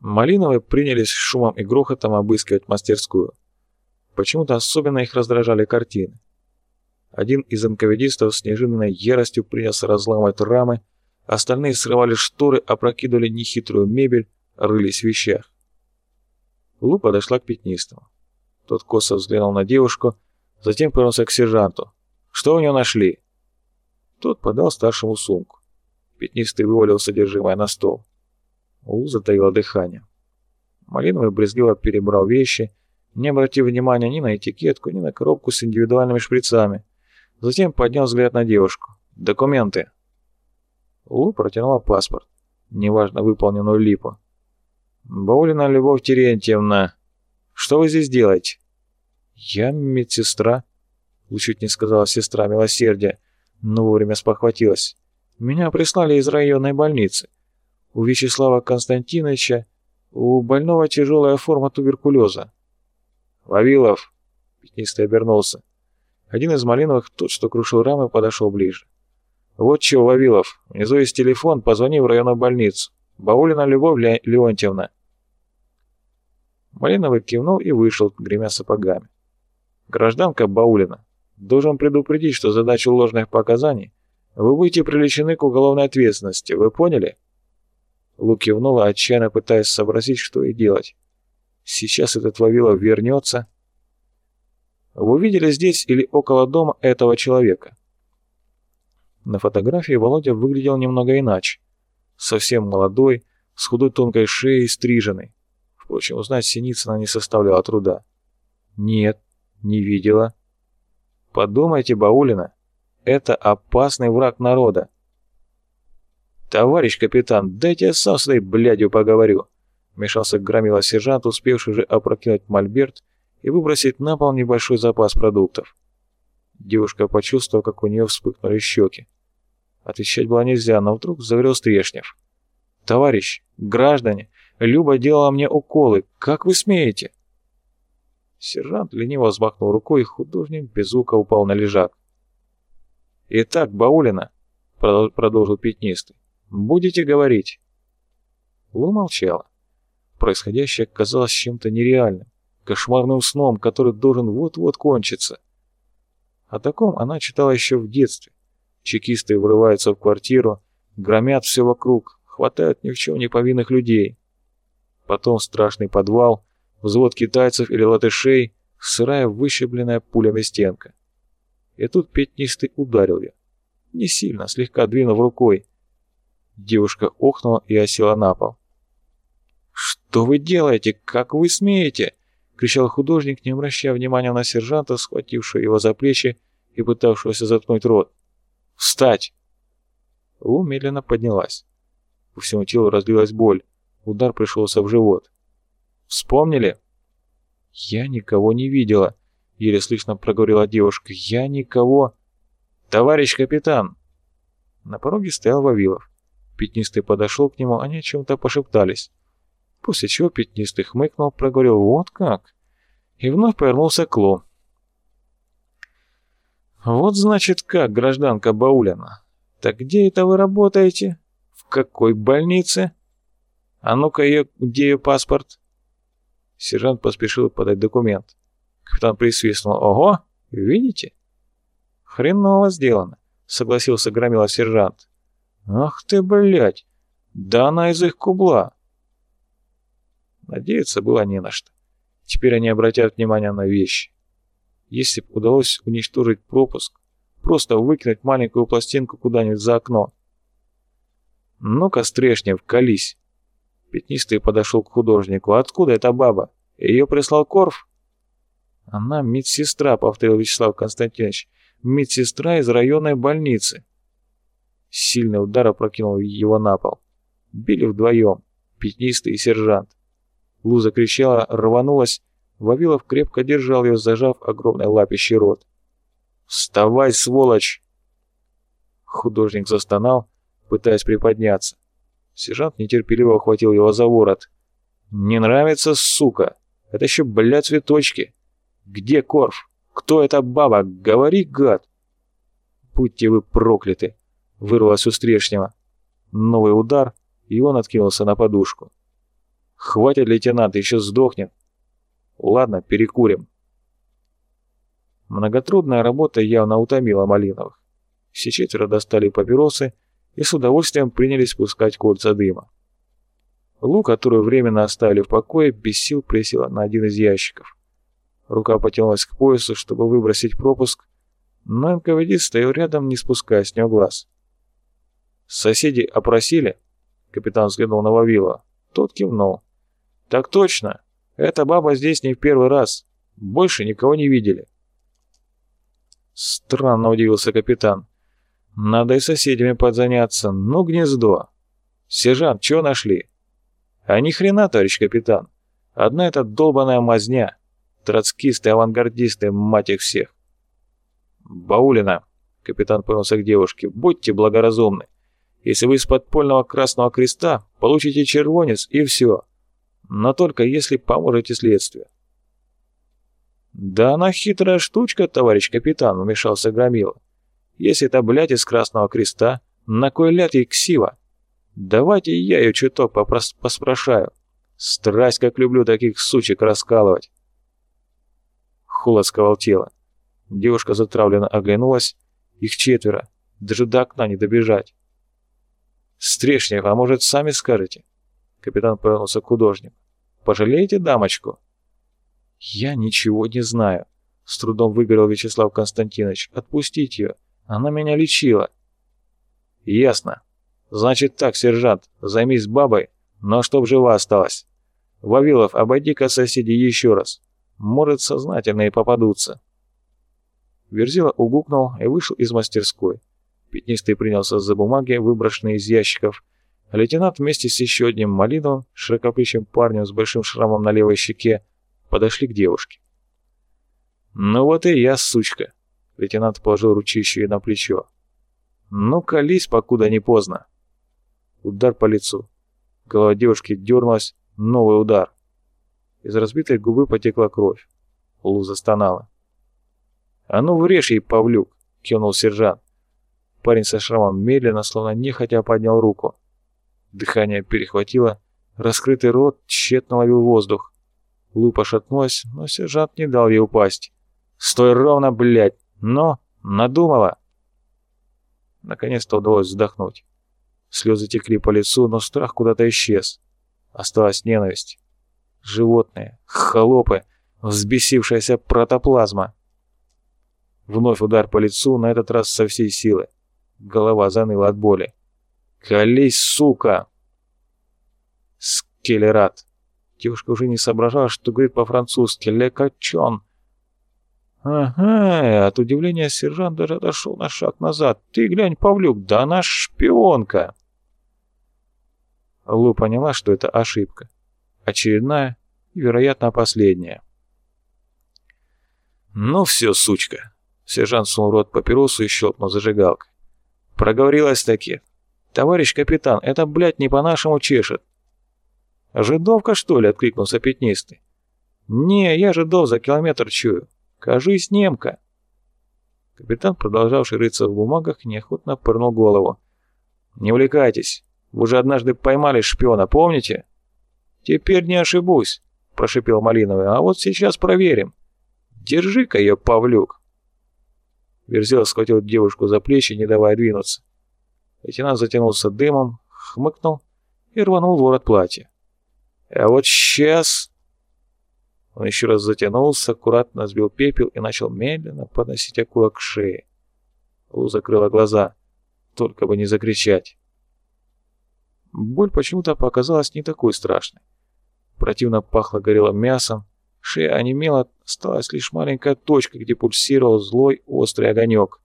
Малиновые принялись шумом и грохотом обыскивать мастерскую. Почему-то особенно их раздражали картины. Один из НКВДистов с неожиданной яростью принялся разламывать рамы, остальные срывали шторы, опрокидывали нехитрую мебель, рылись в вещах. Лу подошла к пятнистому. Тот косо взглянул на девушку, затем повернулся к сержанту. «Что у него нашли?» Тот подал старшему сумку. Пятнистый вывалил содержимое на стол. Лу затаила дыхание. Малиновый брезгливо перебрал вещи, не обратив внимания ни на этикетку, ни на коробку с индивидуальными шприцами. Затем поднял взгляд на девушку. «Документы». Лу протянула паспорт, неважно выполненную липу. «Баулина Любовь Терентьевна, что вы здесь делаете?» «Я медсестра», — чуть не сказала сестра милосердия, но вовремя спохватилась. «Меня прислали из районной больницы. У Вячеслава Константиновича у больного тяжелая форма туберкулеза». «Вавилов!» — пятнистый обернулся. Один из Малиновых, тот, что крушил рамы, подошел ближе. «Вот чего, Вавилов, внизу есть телефон, позвони в районную больницу. Баулина Любовь Ле Леонтьевна». Малиновый кивнул и вышел, гремя сапогами. «Гражданка Баулина, должен предупредить, что задачу ложных показаний вы будете привлечены к уголовной ответственности, вы поняли?» Лу кивнула, отчаянно пытаясь сообразить, что и делать. «Сейчас этот Вавилов вернется...» Вы видели здесь или около дома этого человека? На фотографии Володя выглядел немного иначе. Совсем молодой, с худой тонкой шеей, стриженный. Впрочем, узнать Синицына не составляло труда. Нет, не видела. Подумайте, Баулина, это опасный враг народа. «Товарищ капитан, дайте я сам с этой блядью поговорю», — вмешался громила сержант, успевший уже опрокинуть мольберт и выбросить на пол небольшой запас продуктов. Девушка почувствовала, как у нее вспыхнули щеки. Отвечать было нельзя, но вдруг заговорил Стрешнев. «Товарищ, граждане, Люба делала мне уколы. Как вы смеете?» Сержант лениво взмахнул рукой, и художник без звука упал на лежак. «Итак, Баулина», — продолжил пятнистый, — «будете говорить?» Лу молчала. Происходящее казалось чем-то нереальным кошмарным сном, который должен вот-вот кончиться. О таком она читала еще в детстве. Чекисты врываются в квартиру, громят все вокруг, хватают ни в чем не повинных людей. Потом страшный подвал, взвод китайцев или латышей, сырая выщебленная пулями стенка. И тут пятнистый ударил ее. Не сильно, слегка двинув рукой. Девушка охнула и осела на пол. «Что вы делаете? Как вы смеете?» кричал художник, не обращая внимания на сержанта, схватившего его за плечи и пытавшегося заткнуть рот. «Встать!» Лу медленно поднялась. По всему телу разлилась боль. Удар пришелся в живот. «Вспомнили?» «Я никого не видела», — еле слышно проговорила девушка. «Я никого...» «Товарищ капитан!» На пороге стоял Вавилов. Пятнистый подошел к нему, они о чем-то пошептались. После чего Пятнистый хмыкнул, проговорил «Вот как!» и вновь повернулся к Лу. «Вот значит как, гражданка Баулина. Так где это вы работаете? В какой больнице? А ну-ка, где ее паспорт?» Сержант поспешил подать документ. Капитан присвистнул. «Ого, видите?» «Хреново сделано», — согласился громила сержант. «Ах ты, блядь! Да она из их кубла!» Надеяться было не на что. Теперь они обратят внимание на вещи. Если бы удалось уничтожить пропуск, просто выкинуть маленькую пластинку куда-нибудь за окно. «Ну-ка, Стрешнев, колись!» Пятнистый подошел к художнику. «Откуда эта баба? Ее прислал Корф?» «Она медсестра», — повторил Вячеслав Константинович. «Медсестра из районной больницы». Сильный удар опрокинул его на пол. Били вдвоем, пятнистый и сержант. Лу закричала, рванулась. Вавилов крепко держал ее, зажав огромной лапищей рот. «Вставай, сволочь!» Художник застонал, пытаясь приподняться. Сержант нетерпеливо ухватил его за ворот. «Не нравится, сука? Это еще, блядь, цветочки! Где Корф? Кто эта баба? Говори, гад!» «Будьте вы прокляты!» — вырвалось у Стрешнева. Новый удар, и он откинулся на подушку. Хватит, лейтенант, еще сдохнет. Ладно, перекурим. Многотрудная работа явно утомила Малиновых. Все четверо достали папиросы и с удовольствием принялись пускать кольца дыма. Лу, которую временно оставили в покое, без сил присела на один из ящиков. Рука потянулась к поясу, чтобы выбросить пропуск, но НКВД стоял рядом, не спуская с него глаз. «Соседи опросили?» Капитан взглянул на Вавилова. Тот кивнул. «Так точно. Эта баба здесь не в первый раз. Больше никого не видели». Странно удивился капитан. «Надо и соседями подзаняться. Ну, гнездо. Сержант, чего нашли?» «А ни хрена, товарищ капитан. Одна эта долбаная мазня. Троцкисты, авангардисты, мать их всех». «Баулина», — капитан повернулся к девушке, — «будьте благоразумны. Если вы из подпольного Красного Креста, получите червонец и все. Но только если поможете следствию». «Да она хитрая штучка, товарищ капитан», — вмешался Громила. «Если это, блядь, из Красного Креста, на кой ляд ей ксива? Давайте я ее чуток попрос поспрашаю. Страсть, как люблю таких сучек раскалывать». Холод сковал тело. Девушка затравленно оглянулась. Их четверо. Даже до окна не добежать. «Стрешнев, а может, сами скажете?» Капитан повернулся к художнику. «Пожалеете дамочку?» «Я ничего не знаю», — с трудом выговорил Вячеслав Константинович. «Отпустить ее. Она меня лечила». «Ясно. Значит так, сержант, займись бабой, но чтоб жива осталась. Вавилов, обойди-ка соседей еще раз. Может, сознательные попадутся». Верзила угукнул и вышел из мастерской. Пятнистый принялся за бумаги, выброшенные из ящиков. Лейтенант вместе с еще одним малиновым, широкоплечим парнем с большим шрамом на левой щеке, подошли к девушке. «Ну вот и я, сучка!» Лейтенант положил ручище ей на плечо. «Ну, колись, покуда не поздно!» Удар по лицу. Голова девушки дернулась, новый удар. Из разбитой губы потекла кровь. Лу застонала. «А ну врежь ей, Павлюк!» — кивнул сержант. Парень со шрамом медленно, словно нехотя поднял руку. Дыхание перехватило, раскрытый рот тщетно ловил воздух. Лу пошатнулась, но сержант не дал ей упасть. «Стой ровно, блядь! Но! Надумала!» Наконец-то удалось вздохнуть. Слезы текли по лицу, но страх куда-то исчез. Осталась ненависть. Животные, холопы, взбесившаяся протоплазма. Вновь удар по лицу, на этот раз со всей силы. Голова заныла от боли. «Колись, сука!» Скелерат. Девушка уже не соображала, что говорит по-французски. «Лекачон!» «Ага!» От удивления сержант даже отошел на шаг назад. «Ты глянь, Павлюк, да она шпионка!» Лу поняла, что это ошибка. Очередная и, вероятно, последняя. «Ну все, сучка!» Сержант сунул рот папиросу и щелкнул зажигалкой. Проговорилась таки. «Товарищ капитан, это, блядь, не по-нашему чешет». «Жидовка, что ли?» — откликнулся пятнистый. «Не, я жидов за километр чую. Кажись, немка». Капитан, продолжавший рыться в бумагах, неохотно пырнул голову. «Не увлекайтесь. Вы же однажды поймали шпиона, помните?» «Теперь не ошибусь», — прошипел Малиновый. «А вот сейчас проверим. Держи-ка ее, Павлюк». Верзила схватил девушку за плечи, не давая двинуться. Лейтенант затянулся дымом, хмыкнул и рванул ворот платья. «А вот сейчас...» Он еще раз затянулся, аккуратно сбил пепел и начал медленно подносить окурок к шее. Лу закрыла глаза, только бы не закричать. Боль почему-то показалась не такой страшной. Противно пахло горелым мясом, Шея онемела, осталась лишь маленькая точка, где пульсировал злой острый огонек.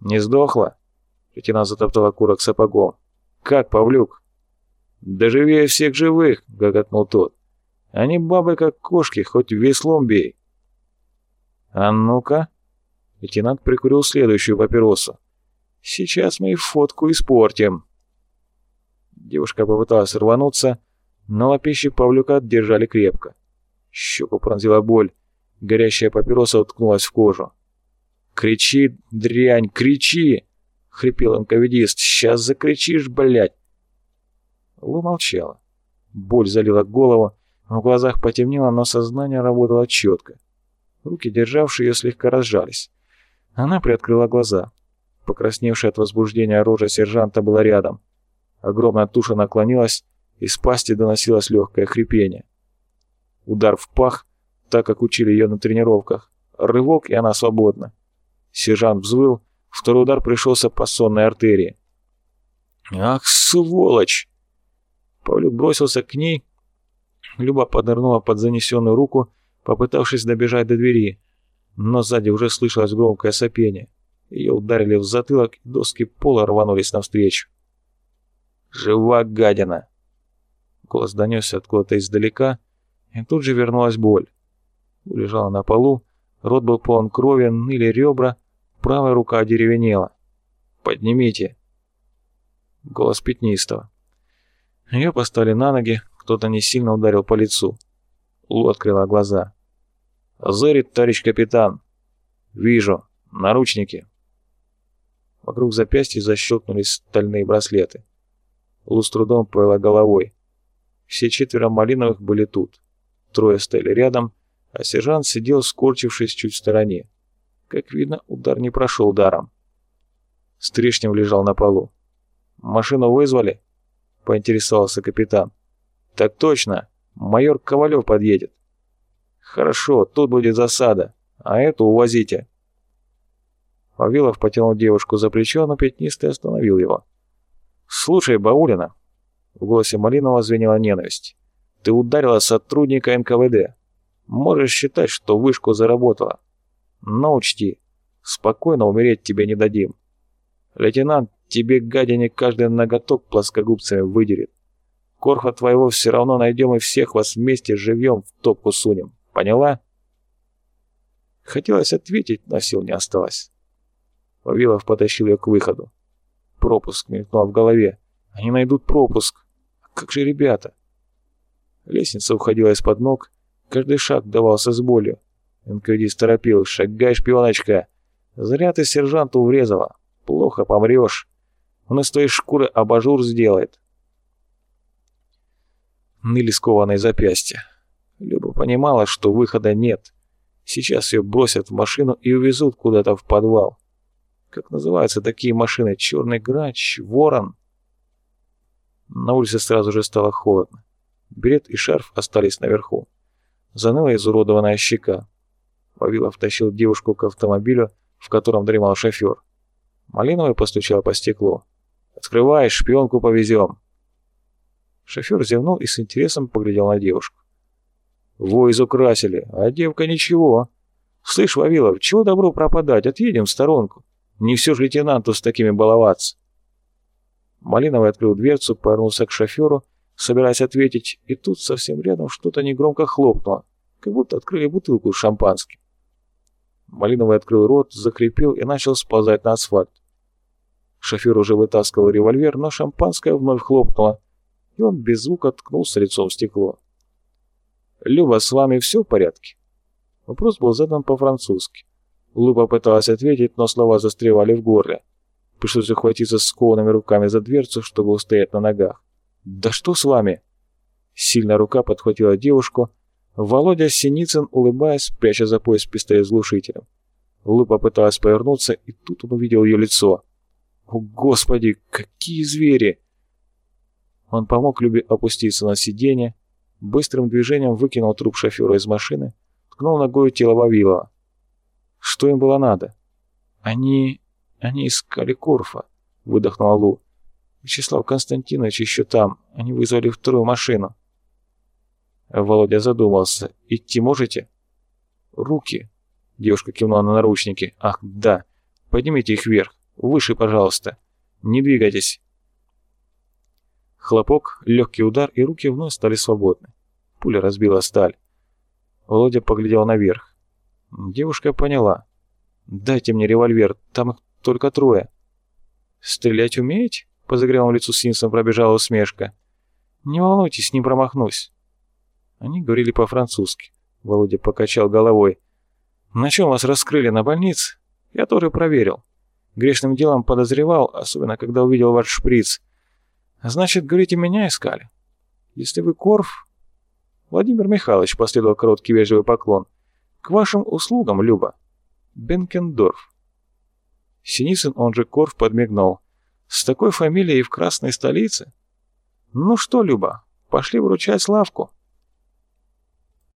«Не сдохла?» — лейтенант затоптал окурок сапогом. «Как, Павлюк?» «Да живее всех живых!» — гоготнул тот. «Они бабы как кошки, хоть веслом бей!» «А ну-ка!» — лейтенант прикурил следующую папиросу. «Сейчас мы фотку испортим!» Девушка попыталась рвануться, но лапищи Павлюка держали крепко. Щеку пронзила боль. Горящая папироса уткнулась в кожу. «Кричи, дрянь, кричи!» — хрипел инковидист. «Сейчас закричишь, блядь!» Лу молчала. Боль залила голову, в глазах потемнело, но сознание работало четко. Руки, державшие ее, слегка разжались. Она приоткрыла глаза. Покрасневшая от возбуждения рожа сержанта была рядом. Огромная туша наклонилась, из пасти доносилось легкое хрипение. Удар в пах, так как учили ее на тренировках. Рывок, и она свободна. Сержант взвыл, второй удар пришелся по сонной артерии. «Ах, сволочь!» Павлюк бросился к ней. Люба поднырнула под занесенную руку, попытавшись добежать до двери, но сзади уже слышалось громкое сопение. Ее ударили в затылок, доски пола рванулись навстречу. «Жива гадина!» Голос донесся откуда-то издалека, и тут же вернулась боль. Лежала на полу, рот был полон крови, ныли ребра, правая рука одеревенела. «Поднимите!» Голос пятнистого. Ее поставили на ноги, кто-то не сильно ударил по лицу. Лу открыла глаза. «Зерит, товарищ капитан!» «Вижу. Наручники!» Вокруг запястья защелкнулись стальные браслеты. Лу с трудом повела головой. Все четверо малиновых были тут. Трое стояли рядом, а сержант сидел, скорчившись чуть в стороне. Как видно, удар не прошел даром. Стрешнев лежал на полу. «Машину вызвали?» — поинтересовался капитан. «Так точно. Майор Ковалев подъедет». «Хорошо, тут будет засада, а эту увозите». Павилов потянул девушку за плечо, но пятнистый остановил его. «Слушай, Баулина!» В голосе Малинова звенела ненависть. «Ты ударила сотрудника НКВД. Можешь считать, что вышку заработала. Но учти, спокойно умереть тебе не дадим. Лейтенант тебе, гадине, каждый ноготок плоскогубцами выдерет. Корха твоего все равно найдем и всех вас вместе живьем в топку сунем. Поняла?» Хотелось ответить, но сил не осталось. Вавилов потащил ее к выходу. Пропуск мелькнул в голове. Они найдут пропуск. Как же ребята? Лестница уходила из-под ног. Каждый шаг давался с болью. НКВДист торопил. «Шагай, шпионочка! Зря ты сержанту врезала. Плохо помрешь. Он из твоей шкуры абажур сделает». Ныли скованные запястья. Люба понимала, что выхода нет. Сейчас ее бросят в машину и увезут куда-то в подвал. Как называются такие машины? Черный грач? Ворон? На улице сразу же стало холодно. Берет и шарф остались наверху. Заныла изуродованная щека. Вавилов тащил девушку к автомобилю, в котором дремал шофер. Малиновый постучал по стеклу. «Открывай, шпионку повезем!» Шофер зевнул и с интересом поглядел на девушку. «Во изукрасили, а девка ничего. Слышь, Вавилов, чего добро пропадать? Отъедем в сторонку. Не все же лейтенанту с такими баловаться. Малиновый открыл дверцу, повернулся к шоферу, собираясь ответить, и тут совсем рядом что-то негромко хлопнуло, как будто открыли бутылку с шампанским. Малиновый открыл рот, закрепил и начал сползать на асфальт. Шофер уже вытаскивал револьвер, но шампанское вновь хлопнуло, и он без звука ткнулся лицом в стекло. «Люба, с вами все в порядке?» Вопрос был задан по-французски. Лу попыталась ответить, но слова застревали в горле. Пришлось ухватиться скованными руками за дверцу, чтобы устоять на ногах. «Да что с вами?» Сильная рука подхватила девушку. Володя Синицын, улыбаясь, пряча за пояс пистолет с глушителем. Лу попыталась повернуться, и тут он увидел ее лицо. «О, Господи, какие звери!» Он помог Любе опуститься на сиденье, быстрым движением выкинул труп шофера из машины, ткнул ногой тело Вавилова. Что им было надо? Они... они искали Корфа, выдохнула Лу. Вячеслав Константинович еще там. Они вызвали вторую машину. Володя задумался. Идти можете? Руки. Девушка кивнула на наручники. Ах, да. Поднимите их вверх. Выше, пожалуйста. Не двигайтесь. Хлопок, легкий удар, и руки вновь стали свободны. Пуля разбила сталь. Володя поглядел наверх. Девушка поняла. «Дайте мне револьвер, там их только трое». «Стрелять умеете?» По загрелому лицу Синсом пробежала усмешка. «Не волнуйтесь, не промахнусь». Они говорили по-французски. Володя покачал головой. «На чем вас раскрыли? На больнице?» «Я тоже проверил. Грешным делом подозревал, особенно когда увидел ваш шприц. Значит, говорите, меня искали?» Если вы Корф...» Владимир Михайлович последовал короткий вежливый поклон. «К вашим услугам, Люба. Бенкендорф». Синицын, он же Корф, подмигнул. «С такой фамилией в красной столице?» «Ну что, Люба, пошли вручать Славку».